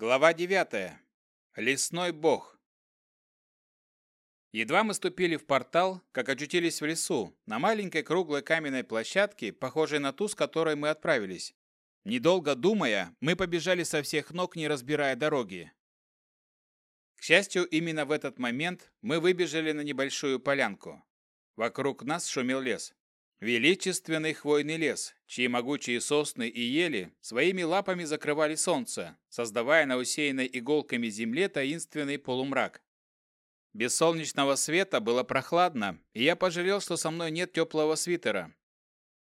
Глава 9. Лесной бог. Едва мы ступили в портал, как очутились в лесу, на маленькой круглой каменной площадке, похожей на ту, с которой мы отправились. Недолго думая, мы побежали со всех ног, не разбирая дороги. К счастью, именно в этот момент мы выбежали на небольшую полянку. Вокруг нас шумел лес. Величественный хвойный лес, чьи могучие сосны и ели своими лапами закрывали солнце, создавая на усеянной иголками земле таинственный полумрак. Без солнечного света было прохладно, и я пожалел, что со мной нет теплого свитера.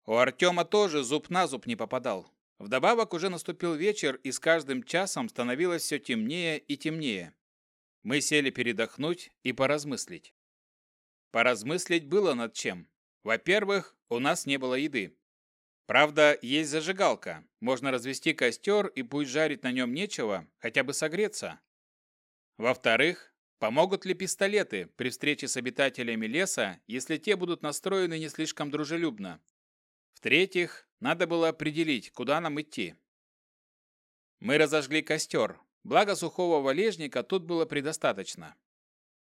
У Артема тоже зуб на зуб не попадал. Вдобавок уже наступил вечер, и с каждым часом становилось все темнее и темнее. Мы сели передохнуть и поразмыслить. Поразмыслить было над чем. Во-первых, у нас не было еды. Правда, есть зажигалка. Можно развести костер и пусть жарить на нем нечего, хотя бы согреться. Во-вторых, помогут ли пистолеты при встрече с обитателями леса, если те будут настроены не слишком дружелюбно? В-третьих, надо было определить, куда нам идти. Мы разожгли костер. Благо сухого валежника тут было предостаточно.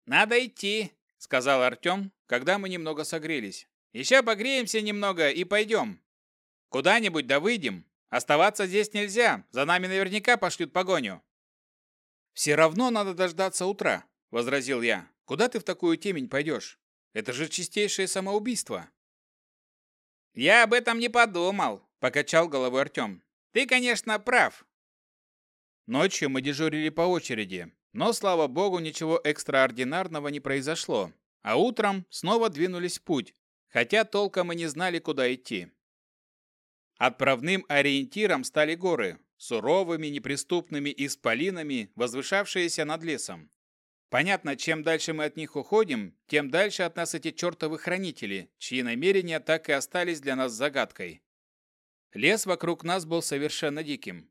«Надо идти», — сказал Артем, когда мы немного согрелись. Еще погреемся немного и пойдем. Куда-нибудь да выйдем. Оставаться здесь нельзя, за нами наверняка пошлют погоню». «Все равно надо дождаться утра», — возразил я. «Куда ты в такую темень пойдешь? Это же чистейшее самоубийство». «Я об этом не подумал», — покачал головой Артем. «Ты, конечно, прав». Ночью мы дежурили по очереди, но, слава богу, ничего экстраординарного не произошло, а утром снова двинулись в путь, хотя толком и не знали, куда идти. Отправным ориентиром стали горы, суровыми, неприступными исполинами, возвышавшиеся над лесом. Понятно, чем дальше мы от них уходим, тем дальше от нас эти чертовы хранители, чьи намерения так и остались для нас загадкой. Лес вокруг нас был совершенно диким.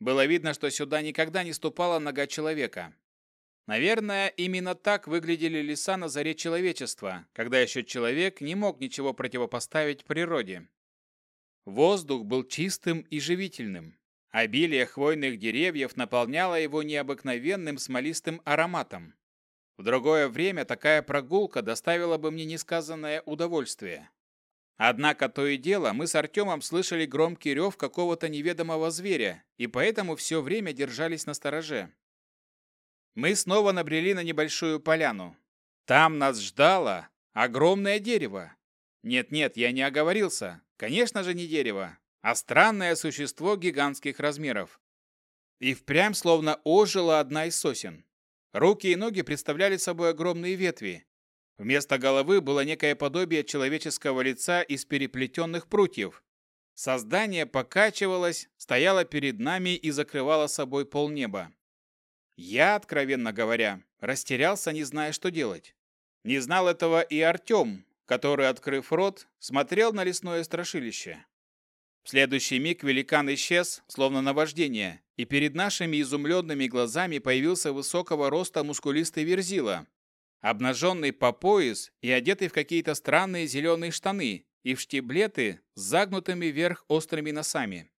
Было видно, что сюда никогда не ступала нога человека. Наверное, именно так выглядели леса на заре человечества, когда еще человек не мог ничего противопоставить природе. Воздух был чистым и живительным. Обилие хвойных деревьев наполняло его необыкновенным смолистым ароматом. В другое время такая прогулка доставила бы мне несказанное удовольствие. Однако то и дело, мы с Артемом слышали громкий рев какого-то неведомого зверя, и поэтому все время держались на стороже. Мы снова набрели на небольшую поляну. Там нас ждало огромное дерево. Нет-нет, я не оговорился. Конечно же, не дерево, а странное существо гигантских размеров. И впрямь словно ожила одна из сосен. Руки и ноги представляли собой огромные ветви. Вместо головы было некое подобие человеческого лица из переплетенных прутьев. Создание покачивалось, стояло перед нами и закрывало собой полнеба. Я, откровенно говоря, растерялся, не зная, что делать. Не знал этого и Артем, который, открыв рот, смотрел на лесное страшилище. В следующий миг великан исчез, словно наваждение, и перед нашими изумленными глазами появился высокого роста мускулистый верзила, обнаженный по пояс и одетый в какие-то странные зеленые штаны и в штиблеты с загнутыми вверх острыми носами.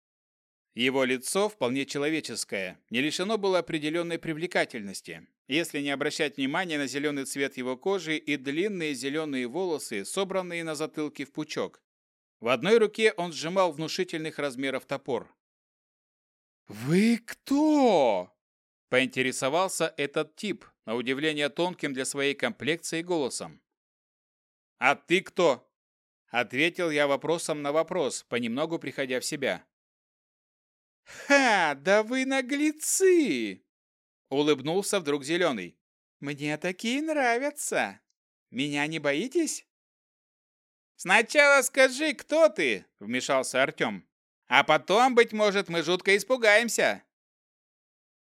Его лицо, вполне человеческое, не лишено было определенной привлекательности, если не обращать внимания на зеленый цвет его кожи и длинные зеленые волосы, собранные на затылке в пучок. В одной руке он сжимал внушительных размеров топор. «Вы кто?» – поинтересовался этот тип, на удивление тонким для своей комплекции голосом. «А ты кто?» – ответил я вопросом на вопрос, понемногу приходя в себя. «Ха, да вы наглецы!» Улыбнулся вдруг Зеленый. «Мне такие нравятся. Меня не боитесь?» «Сначала скажи, кто ты?» — вмешался Артем. «А потом, быть может, мы жутко испугаемся».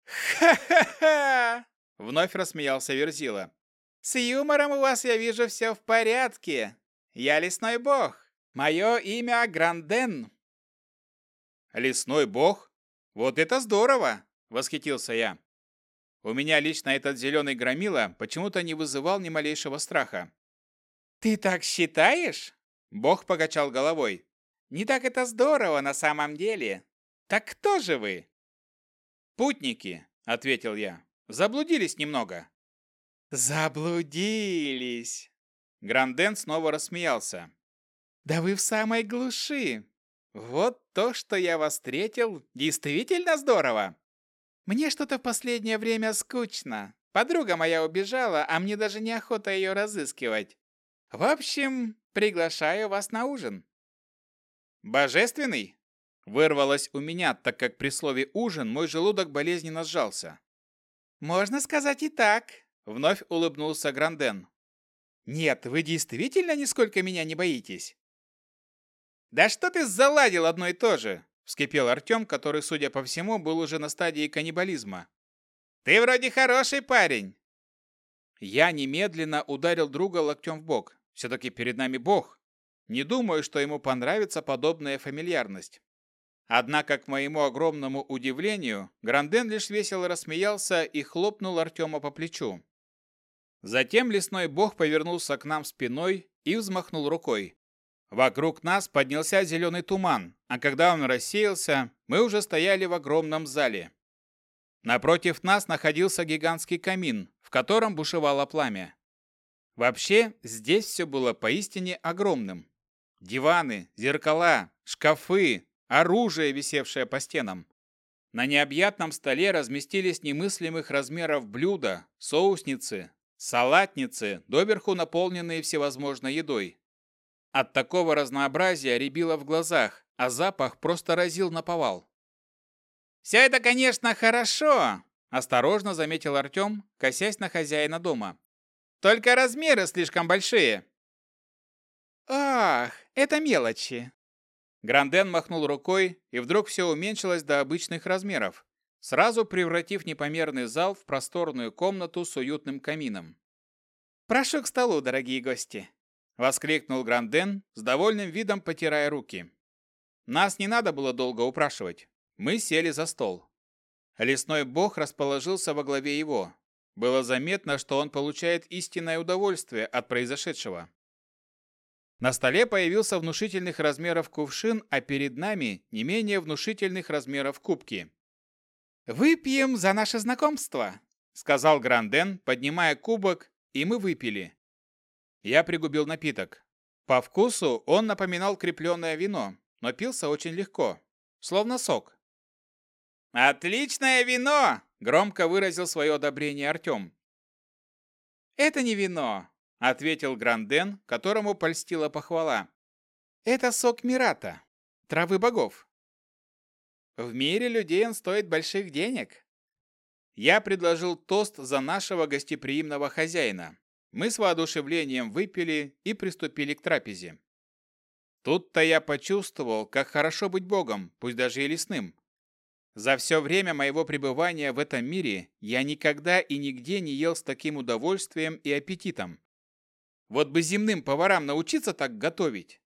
«Ха-ха-ха!» — вновь рассмеялся Верзила. «С юмором у вас, я вижу, все в порядке. Я лесной бог. Мое имя Гранден. «Лесной бог? Вот это здорово!» – восхитился я. У меня лично этот зеленый громила почему-то не вызывал ни малейшего страха. «Ты так считаешь?» – бог покачал головой. «Не так это здорово на самом деле. Так кто же вы?» «Путники», — ответил я. «Заблудились немного». «Заблудились!» Гранден снова рассмеялся. «Да вы в самой глуши! Вот то, что я вас встретил, действительно здорово! Мне что-то в последнее время скучно. Подруга моя убежала, а мне даже неохота ее разыскивать. В общем, приглашаю вас на ужин». «Божественный?» Вырвалось у меня, так как при слове «ужин» мой желудок болезненно сжался. «Можно сказать и так», — вновь улыбнулся Гранден. «Нет, вы действительно нисколько меня не боитесь?» «Да что ты заладил одно и то же?» — вскипел Артем, который, судя по всему, был уже на стадии каннибализма. «Ты вроде хороший парень!» Я немедленно ударил друга локтем в бок. Все-таки перед нами бог. Не думаю, что ему понравится подобная фамильярность. Однако, к моему огромному удивлению, Гранден лишь весело рассмеялся и хлопнул Артема по плечу. Затем лесной бог повернулся к нам спиной и взмахнул рукой. Вокруг нас поднялся зеленый туман, а когда он рассеялся, мы уже стояли в огромном зале. Напротив нас находился гигантский камин, в котором бушевало пламя. Вообще, здесь все было поистине огромным. Диваны, зеркала, шкафы, оружие, висевшее по стенам. На необъятном столе разместились немыслимых размеров блюда, соусницы, салатницы, доверху наполненные всевозможной едой. От такого разнообразия рябило в глазах, а запах просто разил на повал. «Все это, конечно, хорошо», – осторожно заметил Артем, косясь на хозяина дома. «Только размеры слишком большие». «Ах, это мелочи», Гранден махнул рукой, и вдруг все уменьшилось до обычных размеров, сразу превратив непомерный зал в просторную комнату с уютным камином. «Прошу к столу, дорогие гости!» — воскликнул Гранден, с довольным видом потирая руки. Нас не надо было долго упрашивать. Мы сели за стол. Лесной бог расположился во главе его. Было заметно, что он получает истинное удовольствие от произошедшего. На столе появился внушительных размеров кувшин, а перед нами не менее внушительных размеров кубки. «Выпьем за наше знакомство», — сказал Гранден, поднимая кубок, и мы выпили. Я пригубил напиток. По вкусу он напоминал крепленное вино, но пился очень легко, словно сок. «Отличное вино!» — громко выразил свое одобрение Артем. «Это не вино, ответил Гранден, которому польстила похвала. Это сок Мирата, травы богов. В мире людей он стоит больших денег. Я предложил тост за нашего гостеприимного хозяина. Мы с воодушевлением выпили и приступили к трапезе. Тут-то я почувствовал, как хорошо быть богом, пусть даже и лесным. За все время моего пребывания в этом мире я никогда и нигде не ел с таким удовольствием и аппетитом. Вот бы земным поварам научиться так готовить.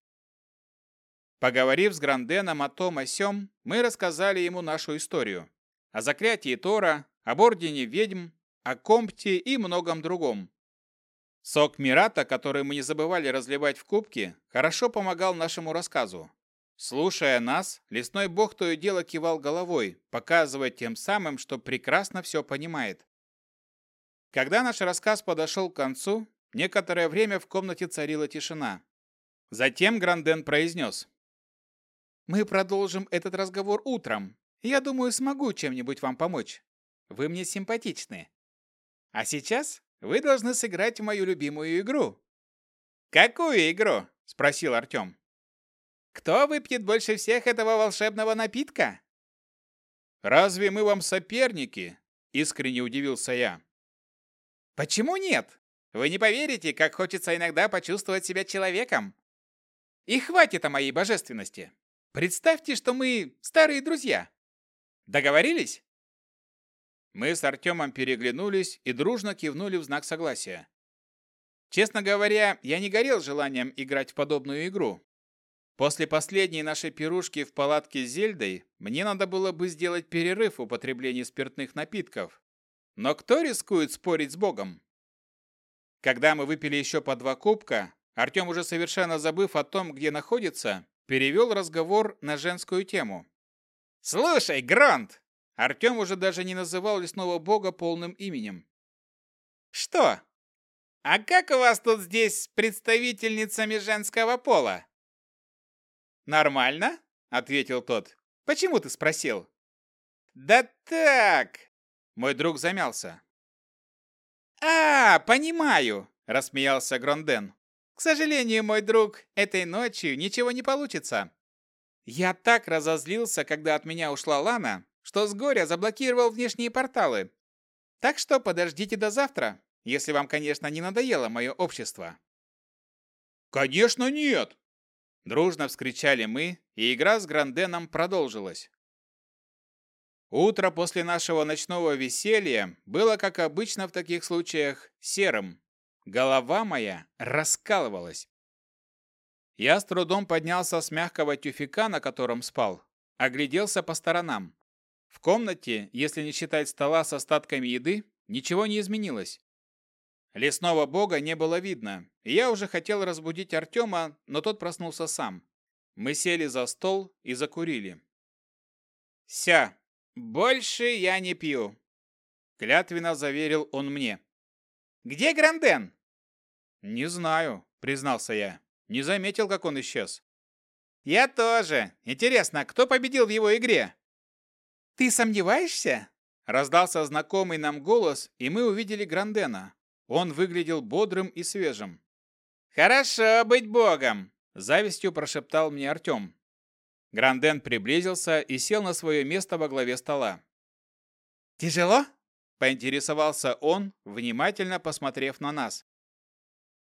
Поговорив с Гранденом о том о сём, мы рассказали ему нашу историю. О заклятии Тора, об ордене ведьм, о Компте и многом другом. Сок Мирата, который мы не забывали разливать в кубки, хорошо помогал нашему рассказу. Слушая нас, лесной бог то и дело кивал головой, показывая тем самым, что прекрасно все понимает. Когда наш рассказ подошел к концу, Некоторое время в комнате царила тишина. Затем Гранден произнес. «Мы продолжим этот разговор утром. Я думаю, смогу чем-нибудь вам помочь. Вы мне симпатичны. А сейчас вы должны сыграть в мою любимую игру». «Какую игру?» – спросил Артем. «Кто выпьет больше всех этого волшебного напитка?» «Разве мы вам соперники?» – искренне удивился я. «Почему нет? Вы не поверите, как хочется иногда почувствовать себя человеком. И хватит о моей божественности. Представьте, что мы старые друзья. Договорились? Мы с Артемом переглянулись и дружно кивнули в знак согласия. Честно говоря, я не горел желанием играть в подобную игру. После последней нашей пирушки в палатке с Зельдой мне надо было бы сделать перерыв в употреблении спиртных напитков. Но кто рискует спорить с Богом? Когда мы выпили еще по два кубка, Артем, уже совершенно забыв о том, где находится, перевел разговор на женскую тему. «Слушай, Грант, Артем уже даже не называл лесного бога полным именем. «Что? А как у вас тут здесь с представительницами женского пола?» «Нормально», — ответил тот. «Почему ты спросил?» «Да так!» Мой друг замялся. «А, понимаю!» – рассмеялся Гронден. «К сожалению, мой друг, этой ночью ничего не получится. Я так разозлился, когда от меня ушла Лана, что с горя заблокировал внешние порталы. Так что подождите до завтра, если вам, конечно, не надоело мое общество». «Конечно нет!» Дружно вскричали мы, и игра с Гранденом продолжилась. Утро после нашего ночного веселья было, как обычно в таких случаях, серым. Голова моя раскалывалась. Я с трудом поднялся с мягкого тюфика, на котором спал, огляделся по сторонам. В комнате, если не считать стола с остатками еды, ничего не изменилось. Лесного бога не было видно, и я уже хотел разбудить Артема, но тот проснулся сам. Мы сели за стол и закурили. «Ся, «Больше я не пью», — клятвенно заверил он мне. «Где Гранден?» «Не знаю», — признался я. Не заметил, как он исчез. «Я тоже. Интересно, кто победил в его игре?» «Ты сомневаешься?» Раздался знакомый нам голос, и мы увидели Грандена. Он выглядел бодрым и свежим. «Хорошо быть богом!» – завистью прошептал мне Артем. Гранден приблизился и сел на свое место во главе стола. «Тяжело?» – поинтересовался он, внимательно посмотрев на нас.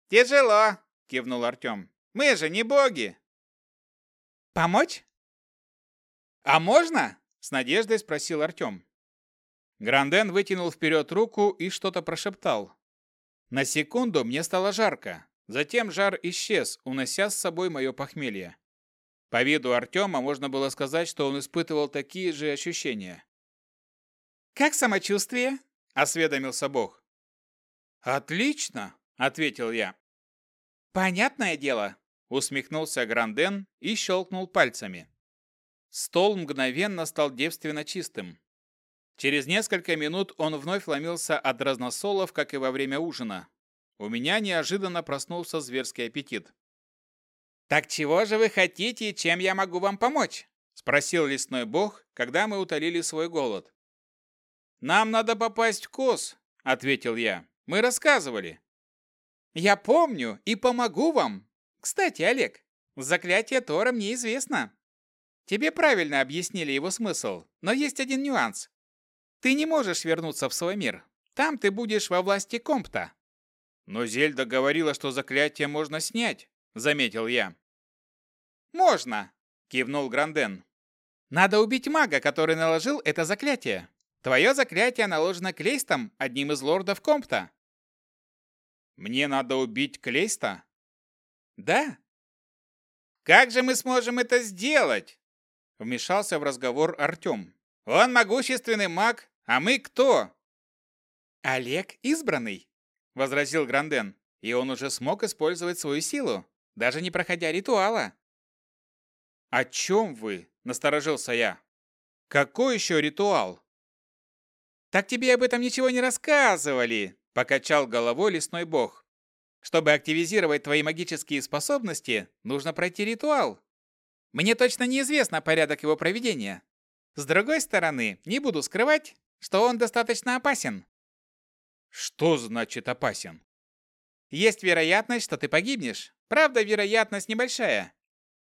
«Тяжело!» – кивнул Артем. «Мы же не боги!» «Помочь?» «А можно?» – с надеждой спросил Артем. Гранден вытянул вперед руку и что-то прошептал. На секунду мне стало жарко. Затем жар исчез, унося с собой мое похмелье. По виду Артема можно было сказать, что он испытывал такие же ощущения. «Как самочувствие?» – осведомился Бог. «Отлично!» – ответил я. «Понятное дело!» – усмехнулся Гранден и щелкнул пальцами. Стол мгновенно стал девственно чистым. Через несколько минут он вновь ломился от разносолов, как и во время ужина. У меня неожиданно проснулся зверский аппетит. «Так чего же вы хотите и чем я могу вам помочь?» – спросил лесной бог, когда мы утолили свой голод. «Нам надо попасть в Кос», – ответил я. «Мы рассказывали». «Я помню и помогу вам. Кстати, Олег, заклятие Тора мне известно. Тебе правильно объяснили его смысл, но есть один нюанс. Ты не можешь вернуться в свой мир. Там ты будешь во власти Компта». «Но Зельда говорила, что заклятие можно снять», – заметил я. «Можно!» – кивнул Гранден. «Надо убить мага, который наложил это заклятие. Твое заклятие наложено Клейстом, одним из лордов Компта». «Мне надо убить Клейста?» «Да». «Как же мы сможем это сделать?» Вмешался в разговор Артем. «Он могущественный маг, а мы кто?» «Олег избранный», — возразил Гранден. «И он уже смог использовать свою силу, даже не проходя ритуала». «О чем вы?» – насторожился я. «Какой еще ритуал?» «Так тебе об этом ничего не рассказывали!» – покачал головой лесной бог. «Чтобы активизировать твои магические способности, нужно пройти ритуал. Мне точно неизвестно порядок его проведения. С другой стороны, не буду скрывать, что он достаточно опасен». «Что значит опасен?» «Есть вероятность, что ты погибнешь. Правда, вероятность небольшая.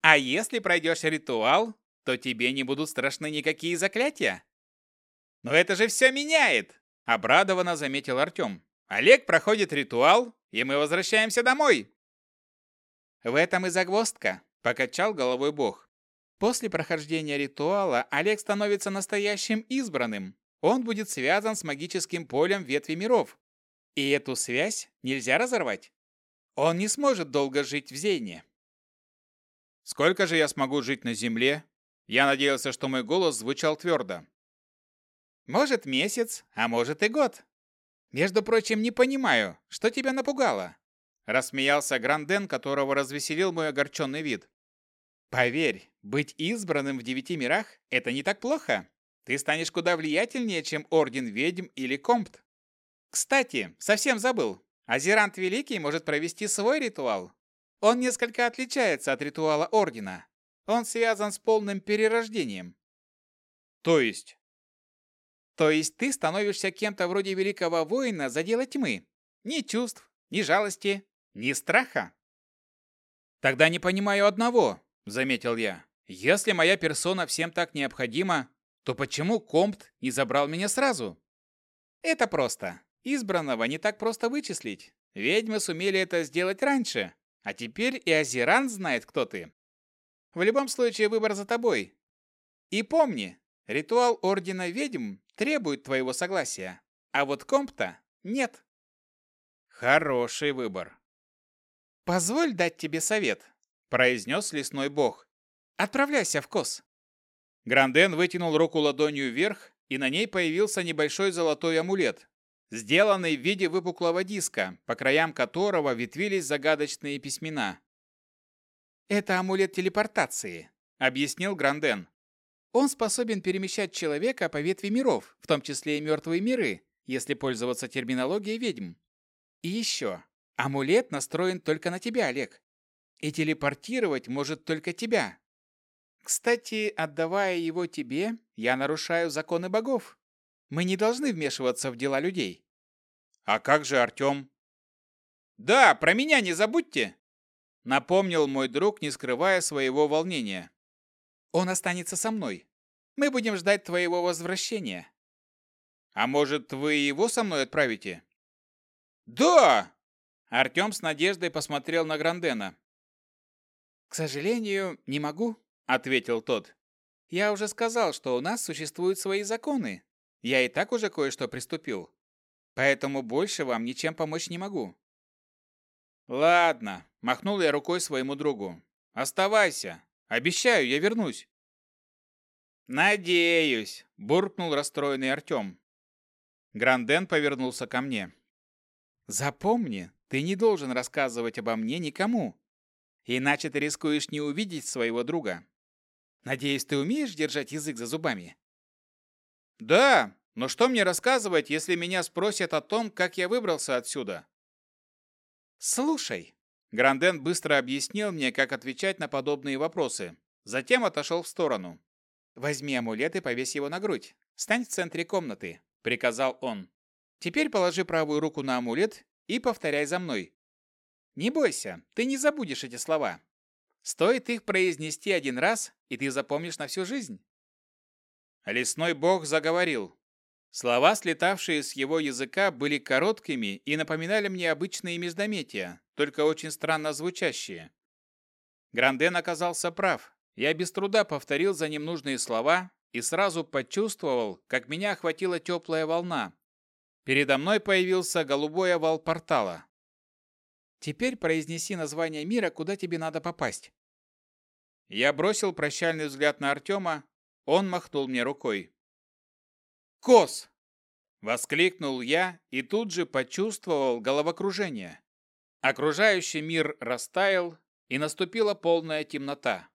А если пройдешь ритуал, то тебе не будут страшны никакие заклятия. Но это же все меняет, обрадованно заметил Артем. Олег проходит ритуал, и мы возвращаемся домой. В этом и загвоздка, покачал головой Бог. После прохождения ритуала Олег становится настоящим избранным. Он будет связан с магическим полем ветви миров. И эту связь нельзя разорвать. Он не сможет долго жить в Зейне. Сколько же я смогу жить на земле? Я надеялся, что мой голос звучал твердо. Может, месяц, а может и год. Между прочим, не понимаю, что тебя напугало. Рассмеялся Гранден, которого развеселил мой огорченный вид. Поверь, быть избранным в девяти мирах – это не так плохо. Ты станешь куда влиятельнее, чем Орден Ведьм или Компт. Кстати, совсем забыл. Азерант Великий может провести свой ритуал. Он несколько отличается от ритуала Ордена. Он связан с полным перерождением. То есть? То есть ты становишься кем-то вроде великого воина за дело тьмы. Ни чувств, ни жалости, ни страха. Тогда не понимаю одного, заметил я. Если моя персона всем так необходима, то почему Компт не забрал меня сразу? Это просто. Избранного не так просто вычислить. Ведьмы сумели это сделать раньше, а теперь и Азеран знает, кто ты. В любом случае выбор за тобой. И помни, ритуал Ордена Ведьм требует твоего согласия, а вот Компта нет. Хороший выбор. Позволь дать тебе совет, произнес лесной бог. Отправляйся в Кос. Гранден вытянул руку ладонью вверх, и на ней появился небольшой золотой амулет, сделанный в виде выпуклого диска, по краям которого ветвились загадочные письмена. «Это амулет телепортации», — объяснил Гранден. «Он способен перемещать человека по ветви миров, в том числе и мертвые миры, если пользоваться терминологией ведьм. И еще, амулет настроен только на тебя, Олег. И телепортировать может только тебя, кстати, отдавая его тебе, я нарушаю законы богов. Мы не должны вмешиваться в дела людей. А как же Артем? Да, про меня не забудьте, напомнил мой друг, не скрывая своего волнения. Он останется со мной. Мы будем ждать твоего возвращения. А может, вы его со мной отправите? Да! Артем с надеждой посмотрел на Грандена. К сожалению, не могу, — ответил тот. «Я уже сказал, что у нас существуют свои законы. Я и так уже кое-что приступил. Поэтому больше вам ничем помочь не могу». «Ладно», — махнул я рукой своему другу. «Оставайся. Обещаю, я вернусь». «Надеюсь», — буркнул расстроенный Артем. Гранден повернулся ко мне. «Запомни, ты не должен рассказывать обо мне никому, иначе ты рискуешь не увидеть своего друга. Надеюсь, ты умеешь держать язык за зубами? Да, но что мне рассказывать, если меня спросят о том, как я выбрался отсюда? Слушай. Гранден быстро объяснил мне, как отвечать на подобные вопросы. Затем отошел в сторону. Возьми амулет и повесь его на грудь. Стань в центре комнаты, приказал он. Теперь положи правую руку на амулет и повторяй за мной. Не бойся, ты не забудешь эти слова. Стоит их произнести один раз, и ты запомнишь на всю жизнь. Лесной бог заговорил. Слова, слетавшие с его языка, были короткими и напоминали мне обычные междометия, только очень странно звучащие. Гранден оказался прав. Я без труда повторил за ним нужные слова и сразу почувствовал, как меня охватила теплая волна. Передо мной появился голубой овал портала. Теперь произнеси название мира, куда тебе надо попасть. Я бросил прощальный взгляд на Артема, он махнул мне рукой. «Кос!» — воскликнул я и тут же почувствовал головокружение. Окружающий мир растаял, и наступила полная темнота.